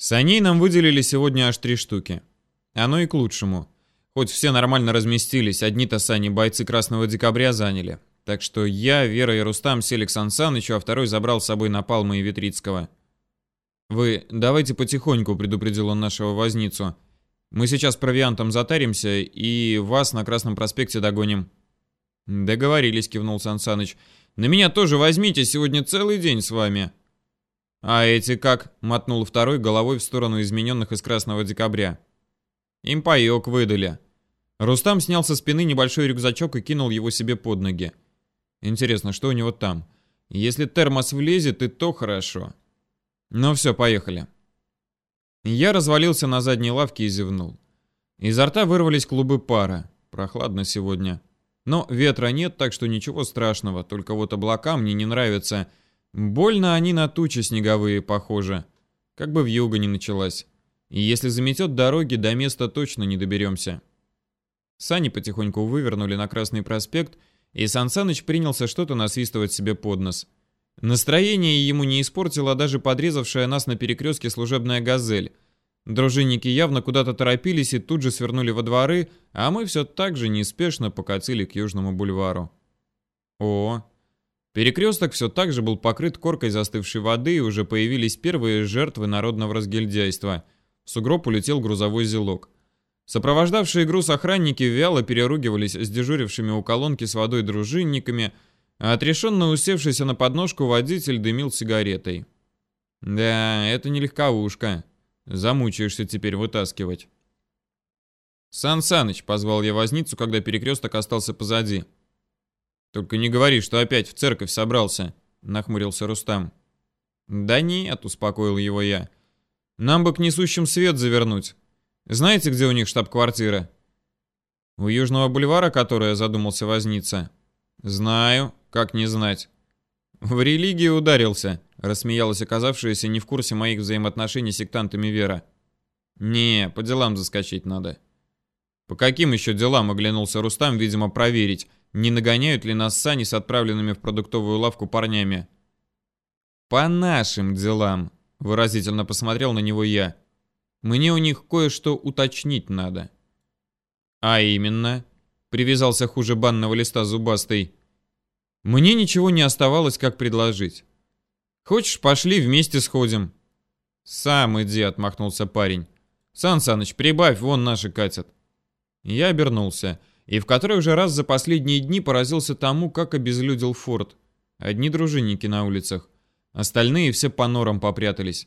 Саней нам выделили сегодня аж три штуки. Оно и к лучшему. Хоть все нормально разместились, одни-то сани бойцы Красного Декабря заняли. Так что я, Вера и Рустам сели к Сан Санычу, а второй забрал с собой Напалма и Витрицкого. «Вы давайте потихоньку», — предупредил он нашего возницу. «Мы сейчас провиантом затаримся и вас на Красном проспекте догоним». «Договорились», — кивнул Сан Саныч. «На меня тоже возьмите, сегодня целый день с вами». «А эти как?» — мотнул второй головой в сторону измененных из Красного Декабря. «Им паёк выдали». Рустам снял со спины небольшой рюкзачок и кинул его себе под ноги. Интересно, что у него там? Если термос влезет, и то хорошо. Ну все, поехали. Я развалился на задней лавке и зевнул. Изо рта вырвались клубы пара. Прохладно сегодня. Но ветра нет, так что ничего страшного. Только вот облака мне не нравятся. Больно они на тучи снеговые похожи. Как бы в юго не началась. И если заметет дороги, до места точно не доберемся. Сани потихоньку вывернули на Красный проспект и Сансаныч принялся что-то насвистывать себе под нос. Настроение ему не испортила даже подрезавшая нас на перекрестке служебная «Газель». Дружинники явно куда-то торопились и тут же свернули во дворы, а мы все так же неспешно покатили к Южному бульвару. О, перекресток все так же был покрыт коркой застывшей воды, и уже появились первые жертвы народного разгильдяйства. В сугроб улетел грузовой зелок. Сопровождавшие груз охранники вяло переругивались с дежурившими у колонки с водой дружинниками, а отрешенно усевшийся на подножку водитель дымил сигаретой. Да, это не легковушка. Замучаешься теперь вытаскивать. «Сан Саныч», — позвал я возницу, когда перекресток остался позади. «Только не говори, что опять в церковь собрался», — нахмурился Рустам. «Да нет», — успокоил его я. «Нам бы к несущим свет завернуть. Знаете, где у них штаб-квартира? У Южного бульвара, которая задумался возниться? Знаю, как не знать. В религию ударился, рассмеялась оказавшаяся не в курсе моих взаимоотношений с сектантами Вера. Не, по делам заскочить надо. По каким еще делам, оглянулся Рустам, видимо, проверить, не нагоняют ли нас сани с отправленными в продуктовую лавку парнями. По нашим делам, выразительно посмотрел на него я. Мне у них кое-что уточнить надо. А именно, привязался хуже банного листа зубастый. Мне ничего не оставалось, как предложить. Хочешь, пошли вместе сходим. Сам иди, отмахнулся парень. Сан Саныч, прибавь, вон наши катят. Я обернулся и в который уже раз за последние дни поразился тому, как обезлюдил форт. Одни дружинники на улицах, остальные все по норам попрятались.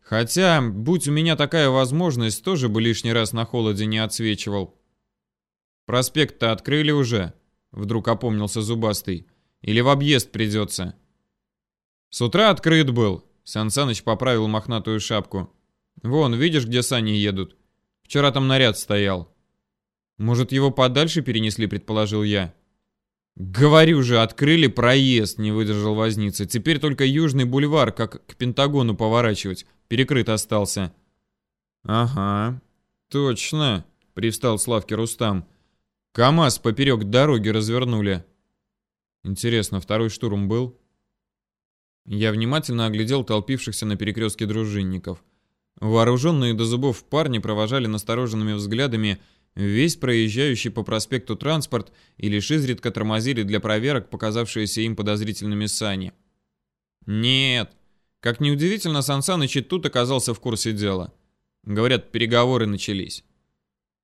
Хотя, будь у меня такая возможность, тоже бы лишний раз на холоде не отсвечивал. Проспект-то открыли уже, вдруг опомнился Зубастый. Или в объезд придется. С утра открыт был. Сан Саныч поправил мохнатую шапку. Вон, видишь, где сани едут? Вчера там наряд стоял. Может, его подальше перенесли, предположил я. «Говорю же, открыли проезд», — не выдержал возница. «Теперь только Южный бульвар, как к Пентагону поворачивать. Перекрыт остался». «Ага, точно», — привстал Славки Рустам. «КамАЗ поперек дороги развернули». «Интересно, второй штурм был?» Я внимательно оглядел толпившихся на перекрестке дружинников. Вооруженные до зубов парни провожали настороженными взглядами Весь проезжающий по проспекту транспорт и лишь изредка тормозили для проверок, показавшиеся им подозрительными сани. Нет. Как неудивительно, Сан Саныч и тут оказался в курсе дела. Говорят, переговоры начались.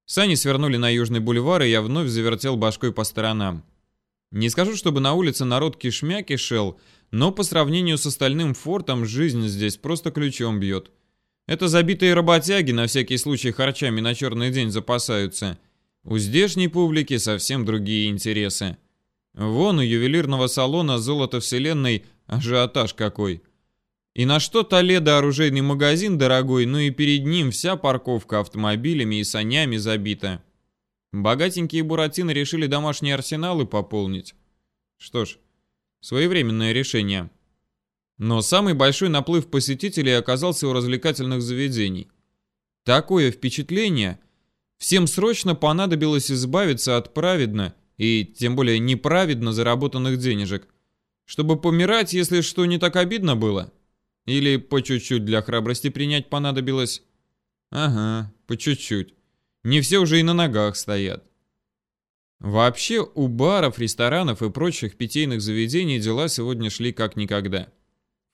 Сани свернули на Южный бульвар, и я вновь завертел башкой по сторонам. Не скажу, чтобы на улице народ кишмя кишел, но по сравнению с остальным фортом жизнь здесь просто ключом бьет. Это забитые работяги на всякий случай харчами на черный день запасаются. У здешней публики совсем другие интересы. Вон у ювелирного салона «Золото вселенной» ажиотаж какой. И на что Толедо оружейный магазин дорогой, ну и перед ним вся парковка автомобилями и санями забита. Богатенькие буратины решили домашние арсеналы пополнить. Что ж, своевременное решение. Но самый большой наплыв посетителей оказался у развлекательных заведений. Такое впечатление, всем срочно понадобилось избавиться от праведно и тем более неправедно заработанных денежек, чтобы помирать, если что не так обидно было. Или по чуть-чуть для храбрости принять понадобилось? Ага, по чуть-чуть. Не все уже и на ногах стоят. Вообще, у баров, ресторанов и прочих питейных заведений дела сегодня шли как никогда.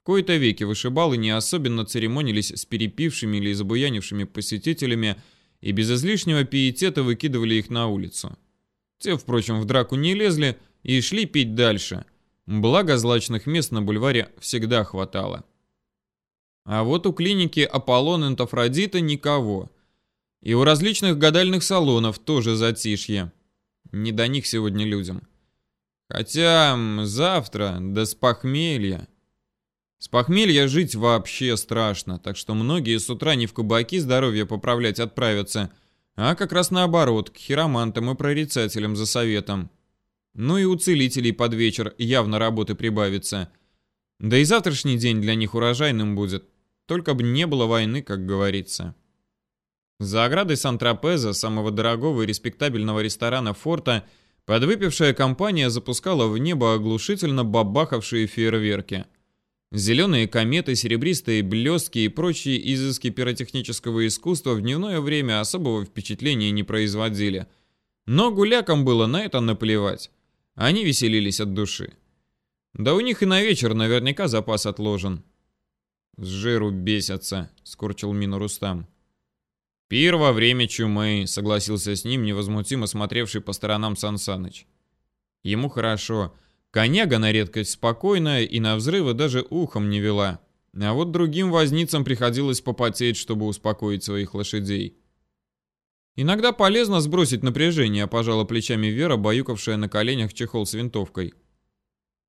Кои-то веки вышибалы не особенно церемонились с перепившими или забуянившими посетителями и без излишнего пиетета выкидывали их на улицу. Те, впрочем, в драку не лезли и шли пить дальше. Благо, злачных мест на бульваре всегда хватало. А вот у клиники Аполлон Энтофродита никого. И у различных гадальных салонов тоже затишье. Не до них сегодня людям. Хотя завтра, да с похмелья. С похмелья жить вообще страшно, так что многие с утра не в кабаки здоровье поправлять отправятся, а как раз наоборот, к хиромантам и прорицателям за советом. Ну и у целителей под вечер явно работы прибавится. Да и завтрашний день для них урожайным будет. Только бы не было войны, как говорится. За оградой Сан-Тропеза, самого дорогого и респектабельного ресторана форта, подвыпившая компания запускала в небо оглушительно бабахавшие фейерверки. Зеленые кометы, серебристые блестки и прочие изыски пиротехнического искусства в дневное время особого впечатления не производили. Но гулякам было на это наплевать. Они веселились от души. Да у них и на вечер наверняка запас отложен. «С жиру бесятся», — скорчил мину Рустам. «Пир во время чумы», — согласился с ним невозмутимо смотревший по сторонам Сансаныч. Ему хорошо. Коняга на редкость спокойная и на взрывы даже ухом не вела. А вот другим возницам приходилось попотеть, чтобы успокоить своих лошадей. Иногда полезно сбросить напряжение, пожала плечами Вера, баюкавшая на коленях чехол с винтовкой.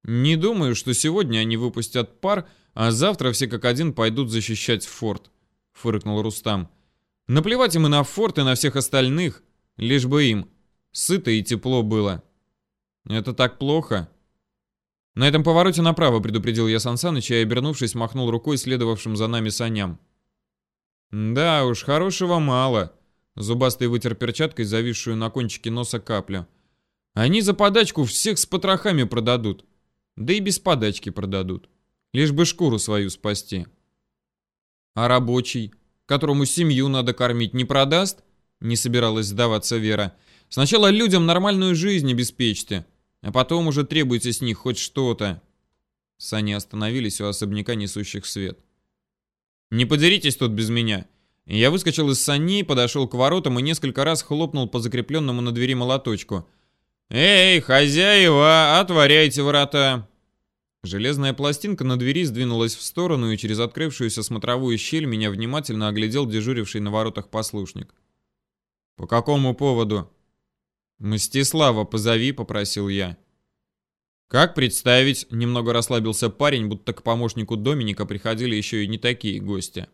Не думаю, что сегодня они выпустят пар, а завтра все как один пойдут защищать форт, фыркнул Рустам. Наплевать им и на форт, и на всех остальных, лишь бы им сыто и тепло было. Это так плохо. На этом повороте направо предупредил я Сансаныча и, обернувшись, махнул рукой следовавшим за нами саням. Да уж, хорошего мало. Зубастый вытер перчаткой зависшую на кончике носа каплю. Они за подачку всех с потрохами продадут. Да и без подачки продадут. Лишь бы шкуру свою спасти. А рабочий? которому семью надо кормить, не продаст? Не собиралась сдаваться Вера. Сначала людям нормальную жизнь обеспечьте, а потом уже требуйте с них хоть что-то. Сани остановились у особняка, несущих свет. «Не подеритесь тут без меня!» Я выскочил из саней, подошел к воротам и несколько раз хлопнул по закрепленному на двери молоточку. «Эй, хозяева, отворяйте ворота!» Железная пластинка на двери сдвинулась в сторону, и через открывшуюся смотровую щель меня внимательно оглядел дежуривший на воротах послушник. «По какому поводу?» «Мстислава, позови», — попросил я. «Как представить?» — немного расслабился парень, будто к помощнику Доминика приходили еще и не такие гости.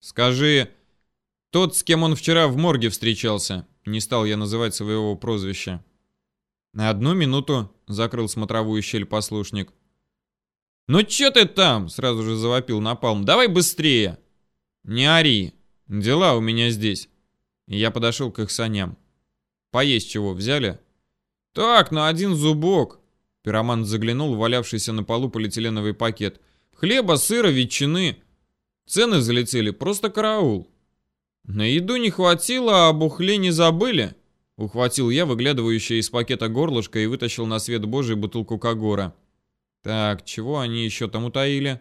«Скажи, тот, с кем он вчера в морге встречался?» Не стал я называть своего прозвища. «На одну минуту», — закрыл смотровую щель послушник. «Ну чё ты там?» — сразу же завопил Напалм. «Давай быстрее!» «Не ори! Дела у меня здесь!» я подошел к их саням. «Поесть чего взяли?» «Так, на один зубок!» Пироман заглянул в валявшийся на полу полиэтиленовый пакет. «Хлеба, сыра, ветчины!» Цены залетели, просто караул. На еду не хватило, а об не забыли. Ухватил я выглядывающее из пакета горлышко и вытащил на свет божий бутылку Кагора. Так, чего они еще там утаили?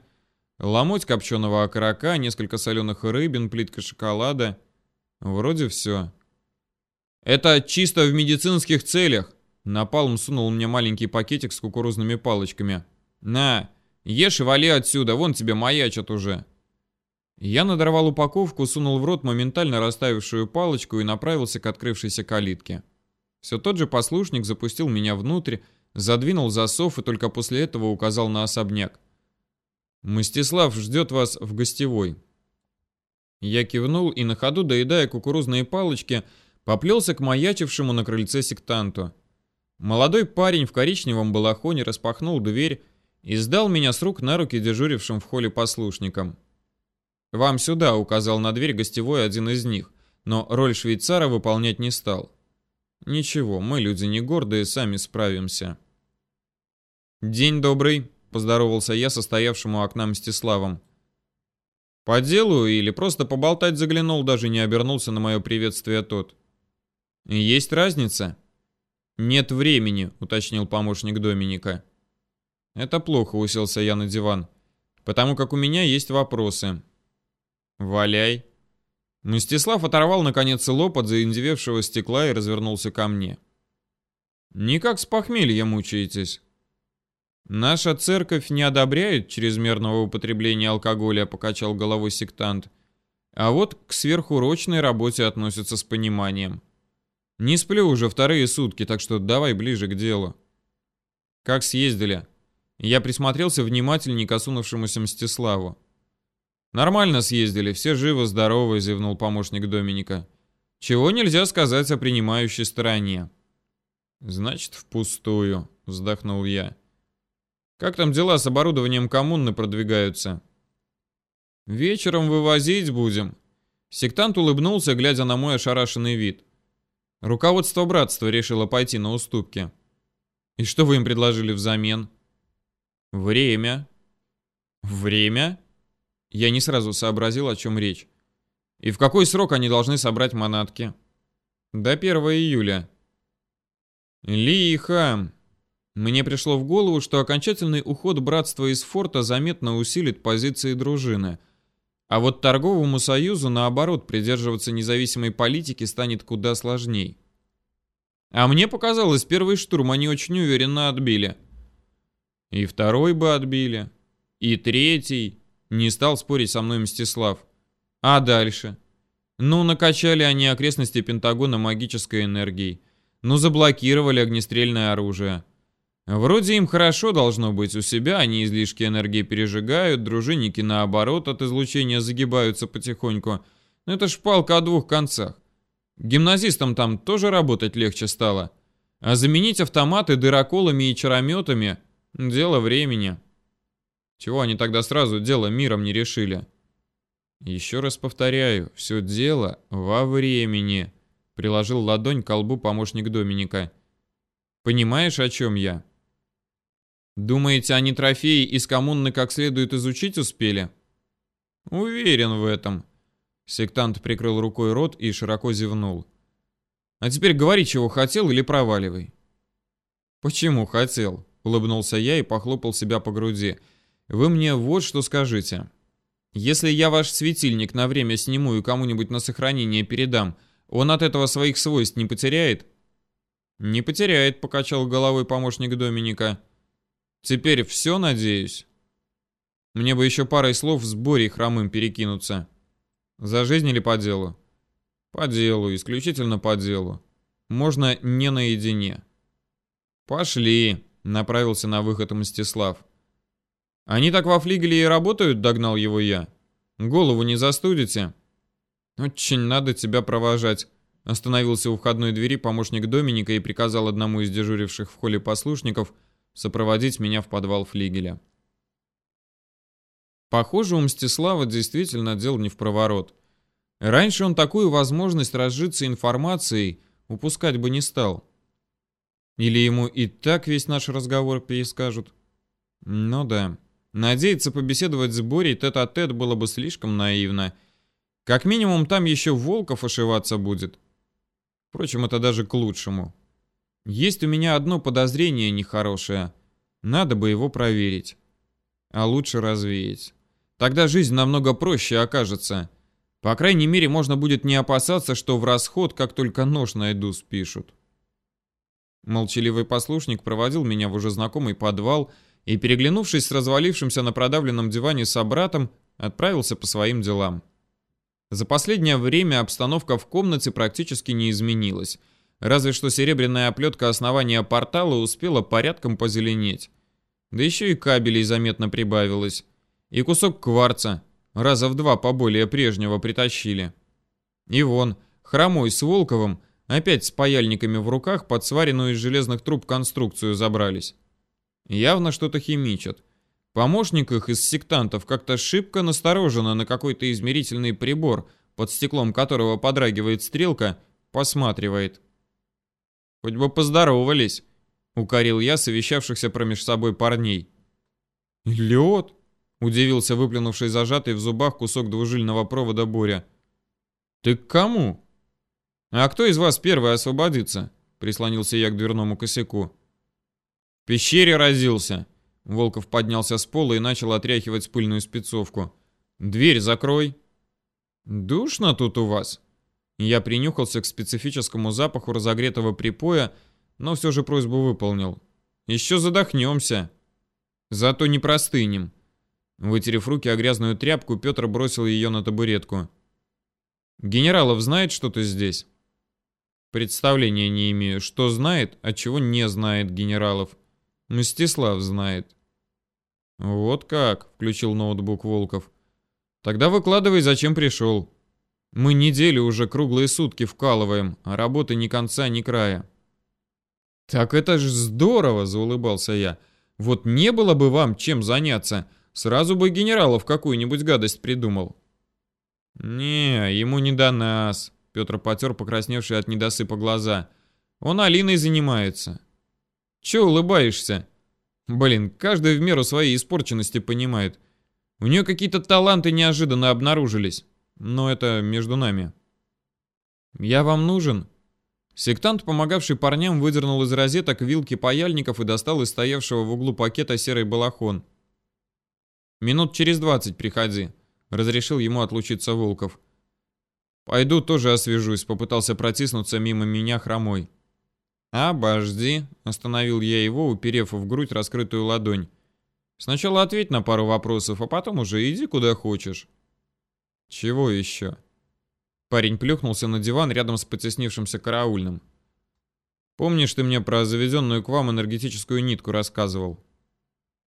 Ломоть копченого окорока, несколько соленых рыбин, плитка шоколада. Вроде все. Это чисто в медицинских целях. Напалм сунул мне маленький пакетик с кукурузными палочками. На, ешь и вали отсюда, вон тебе маячат уже. Я надорвал упаковку, сунул в рот моментально расставившую палочку и направился к открывшейся калитке. Все тот же послушник запустил меня внутрь, задвинул засов и только после этого указал на особняк. «Мстислав ждет вас в гостевой». Я кивнул и на ходу, доедая кукурузные палочки, поплелся к маячившему на крыльце сектанту. Молодой парень в коричневом балахоне распахнул дверь и сдал меня с рук на руки дежурившим в холле послушникам. «Вам сюда», — указал на дверь гостевой один из них, но роль швейцара выполнять не стал. Ничего, мы люди не гордые, сами справимся. День добрый, поздоровался я со стоявшим у окна Мстиславом. По делу или просто поболтать заглянул, даже не обернулся на мое приветствие тот. Есть разница? Нет времени, уточнил помощник Доминика. Это плохо, уселся я на диван, потому как у меня есть вопросы. Валяй. Мстислав оторвал наконец лоб от заиндевевшего стекла и развернулся ко мне. Никак с похмелья мучаетесь. Наша церковь не одобряет чрезмерного употребления алкоголя, покачал головой сектант. А вот к сверхурочной работе относятся с пониманием. Не сплю уже вторые сутки, так что давай ближе к делу. Как съездили? Я присмотрелся внимательней к осунувшемуся Мстиславу. Нормально съездили, все живы, здоровы, зевнул помощник Доминика. Чего нельзя сказать о принимающей стороне. Значит, впустую, вздохнул я. Как там дела с оборудованием коммуны продвигаются? Вечером вывозить будем. Сектант улыбнулся, глядя на мой ошарашенный вид. Руководство братства решило пойти на уступки. И что вы им предложили взамен? Время. Время? Я не сразу сообразил, о чем речь. И в какой срок они должны собрать манатки? До 1 июля. Лихо. Мне пришло в голову, что окончательный уход братства из форта заметно усилит позиции дружины. А вот торговому союзу, наоборот, придерживаться независимой политики станет куда сложней. А мне показалось, первый штурм они очень уверенно отбили. И второй бы отбили. И третий. Не стал спорить со мной Мстислав. А дальше? Ну, накачали они окрестности Пентагона магической энергией. Ну, заблокировали огнестрельное оружие. Вроде им хорошо должно быть у себя, они излишки энергии пережигают, дружинники наоборот от излучения загибаются потихоньку. Но это ж палка о двух концах. Гимназистам там тоже работать легче стало. А заменить автоматы дыроколами и чарометами – дело времени. Чего они тогда сразу дело миром не решили? Еще раз повторяю, все дело во времени. Приложил ладонь к колбу помощник Доминика. Понимаешь, о чем я? Думаете, они трофеи из коммуны как следует изучить успели? Уверен в этом. Сектант прикрыл рукой рот и широко зевнул. А теперь говори, чего хотел или проваливай. Почему хотел? Улыбнулся я и похлопал себя по груди. Вы мне вот что скажите. Если я ваш светильник на время сниму и кому-нибудь на сохранение передам, он от этого своих свойств не потеряет? Не потеряет, покачал головой помощник Доминика. Теперь все, надеюсь. Мне бы еще парой слов с Борей Хромым перекинуться. За жизнь или по делу? По делу, исключительно по делу. Можно не наедине. Пошли, направился на выход Мстислав. Они так во флигеле и работают, догнал его я. Голову не застудите? «Очень надо тебя провожать», — остановился у входной двери помощник Доминика и приказал одному из дежуривших в холле послушников сопроводить меня в подвал флигеля. Похоже, у Мстислава действительно дел не в проворот. Раньше он такую возможность разжиться информацией упускать бы не стал. Или ему и так весь наш разговор перескажут? Ну да. Надеяться побеседовать с Борей тет-а-тет -тет было бы слишком наивно — как минимум там еще Волков ошиваться будет. Впрочем, это даже к лучшему. Есть у меня одно подозрение нехорошее. Надо бы его проверить. А лучше развеять. Тогда жизнь намного проще окажется. По крайней мере, можно будет не опасаться, что в расход, как только нож найду, спишут. Молчаливый послушник проводил меня в уже знакомый подвал и, переглянувшись с развалившимся на продавленном диване собратом, отправился по своим делам. За последнее время обстановка в комнате практически не изменилась. Разве что серебряная оплетка основания портала успела порядком позеленеть. Да еще и кабелей заметно прибавилось. И кусок кварца, раза в два поболее прежнего, притащили. И вон, хромой с Волковым, опять с паяльниками в руках под сваренную из железных труб конструкцию забрались. Явно что-то химичат. Помощник их из сектантов как-то шибко настороженно на какой-то измерительный прибор, под стеклом которого подрагивает стрелка, посматривает. «Хоть бы поздоровались», — укорил я совещавшихся промеж собой парней. «Лед? Удивился выплюнувший зажатый в зубах кусок двужильного провода Боря. «Ты к кому?» «А кто из вас первый освободится?» Прислонился я к дверному косяку. «В пещере разился!» Волков поднялся с пола и начал отряхивать пыльную спецовку. «Дверь закрой!» «Душно тут у вас?» Я принюхался к специфическому запаху разогретого припоя, но все же просьбу выполнил. «Еще задохнемся!» «Зато не простынем!» Вытерев руки о грязную тряпку, Петр бросил ее на табуретку. «Генералов знает, что ты здесь?» «Представления не имею, что знает, а чего не знает генералов. Мстислав знает». «Вот как», — включил ноутбук Волков. «Тогда выкладывай, зачем пришел. Мы неделю уже круглые сутки вкалываем, а работы ни конца, ни края». «Так это ж здорово!» — заулыбался я. «Вот не было бы вам чем заняться!» Сразу бы генералов какую-нибудь гадость придумал. Не, ему не до нас. Петр потер покрасневшие от недосыпа глаза. Он Алиной занимается. Че улыбаешься? Блин, каждый в меру своей испорченности понимает. У нее какие-то таланты неожиданно обнаружились. Но это между нами. Я вам нужен? Сектант, помогавший парням, выдернул из розеток вилки паяльников и достал из стоявшего в углу пакета серый балахон. Минут через двадцать приходи. Разрешил ему отлучиться Волков. Пойду тоже освежусь, попытался протиснуться мимо меня хромой. «Обожди», — остановил я его, уперев в грудь раскрытую ладонь. «Сначала ответь на пару вопросов, а потом уже иди куда хочешь». «Чего еще?» Парень плюхнулся на диван рядом с потеснившимся караульным. «Помнишь, ты мне про заведенную к вам энергетическую нитку рассказывал?»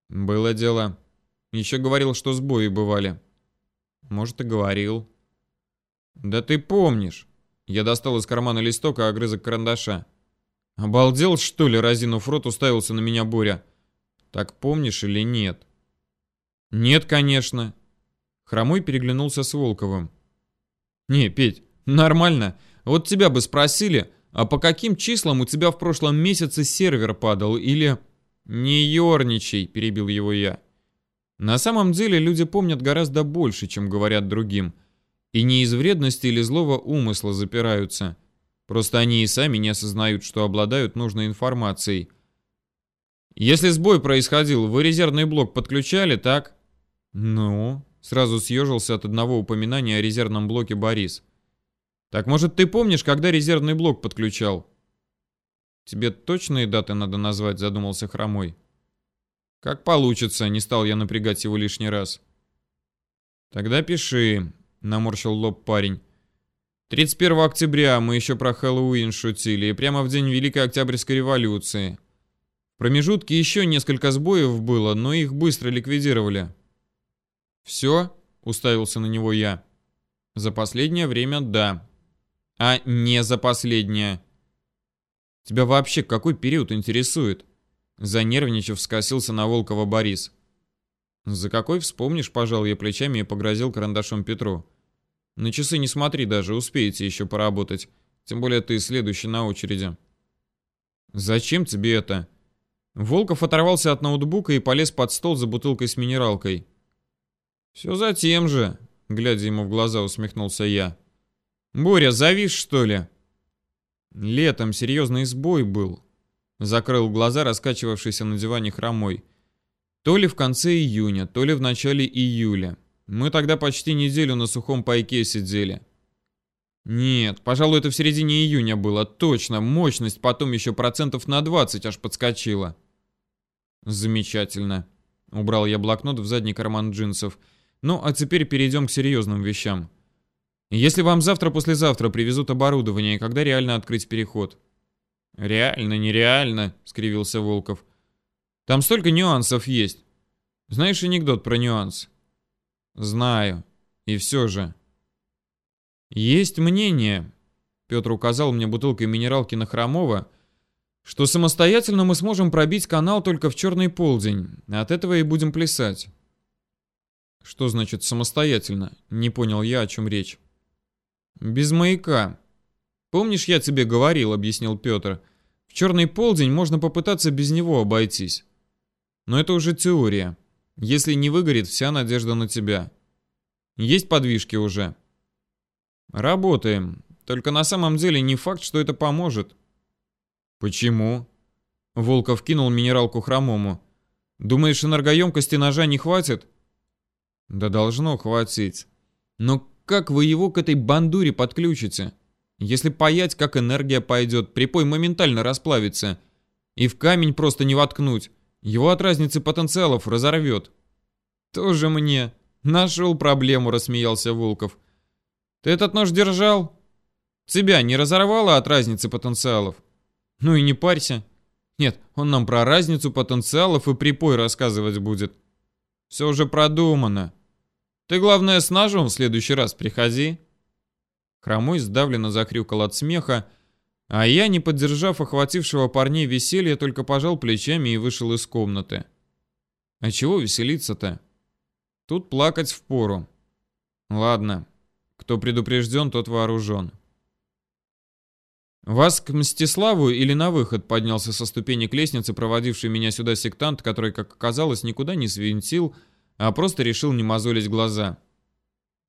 «Было дело. Еще говорил, что сбои бывали. Может, и говорил. Да ты помнишь. Я достал из кармана листок и огрызок карандаша. Обалдел, что ли, разинув рот, уставился на меня Боря. Так помнишь или нет? Нет, конечно. Хромой переглянулся с Волковым. Не, Петь, нормально. Вот тебя бы спросили, а по каким числам у тебя в прошлом месяце сервер падал или... Не ерничай, перебил его я. На самом деле люди помнят гораздо больше, чем говорят другим. И не из вредности или злого умысла запираются. Просто они и сами не осознают, что обладают нужной информацией. Если сбой происходил, вы резервный блок подключали, так? Ну, сразу съежился от одного упоминания о резервном блоке Борис. Так может ты помнишь, когда резервный блок подключал? Тебе точные даты надо назвать, задумался Хромой. Как получится, не стал я напрягать его лишний раз. Тогда пиши, наморщил лоб парень. 31 октября мы еще про Хэллоуин шутили, и прямо в день Великой Октябрьской революции. В промежутке еще несколько сбоев было, но их быстро ликвидировали. Все? Уставился на него я. За последнее время да. А не за последнее. Тебя вообще какой период интересует? Занервничав, скосился на Волкова Борис. «За какой вспомнишь?» – пожал я плечами и погрозил карандашом Петру. «На часы не смотри даже, успеете еще поработать. Тем более ты следующий на очереди». «Зачем тебе это?» Волков оторвался от ноутбука и полез под стол за бутылкой с минералкой. «Все за тем же», — глядя ему в глаза, усмехнулся я. «Боря, завис, что ли?» Летом серьезный сбой был. Закрыл глаза, раскачивавшийся на диване хромой. То ли в конце июня, то ли в начале июля. Мы тогда почти неделю на сухом пайке сидели. Нет, пожалуй, это в середине июня было. Точно, мощность потом еще процентов на 20 аж подскочила. Замечательно. Убрал я блокнот в задний карман джинсов. Ну, а теперь перейдем к серьезным вещам. Если вам завтра-послезавтра привезут оборудование, когда реально открыть переход? «Реально, нереально», — скривился Волков. «Там столько нюансов есть. Знаешь анекдот про нюанс?» «Знаю. И все же». «Есть мнение», — Петр указал мне бутылкой минералки на Хромова, «что самостоятельно мы сможем пробить канал только в черный полдень. От этого и будем плясать». «Что значит самостоятельно?» — не понял я, о чем речь. «Без маяка», «Помнишь, я тебе говорил», — объяснил Петр. «В черный полдень можно попытаться без него обойтись. Но это уже теория. Если не выгорит, вся надежда на тебя. Есть подвижки уже? Работаем. Только на самом деле не факт, что это поможет. Почему? Волков кинул минералку хромому. Думаешь, энергоемкости ножа не хватит? Да должно хватить. Но как вы его к этой бандуре подключите? Если паять, как энергия пойдет, припой моментально расплавится. И в камень просто не воткнуть. Его от разницы потенциалов разорвет. Тоже мне. Нашел проблему, рассмеялся Волков. Ты этот нож держал? Тебя не разорвало от разницы потенциалов? Ну и не парься. Нет, он нам про разницу потенциалов и припой рассказывать будет. Все уже продумано. Ты, главное, с ножом в следующий раз приходи. Хромой сдавленно закрюкал от смеха, а я, не поддержав охватившего парней веселья, только пожал плечами и вышел из комнаты. А чего веселиться-то? Тут плакать впору. Ладно, кто предупрежден, тот вооружен. «Вас к Мстиславу или на выход?» поднялся со ступенек лестницы, проводивший меня сюда сектант, который, как оказалось, никуда не свинтил, а просто решил не мозолить глаза.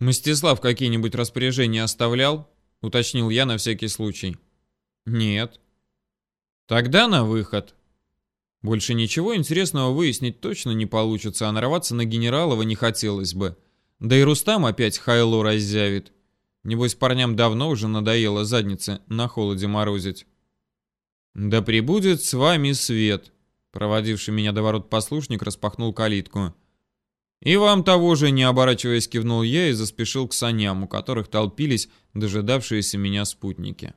«Мстислав какие-нибудь распоряжения оставлял?» — уточнил я на всякий случай. «Нет». «Тогда на выход». Больше ничего интересного выяснить точно не получится, а нарваться на генералова не хотелось бы. Да и Рустам опять хайло раззявит. Небось, парням давно уже надоело задницы на холоде морозить. «Да прибудет с вами свет», — проводивший меня до ворот послушник распахнул калитку. «И вам того же, не оборачиваясь, кивнул я и заспешил к саням, у которых толпились дожидавшиеся меня спутники».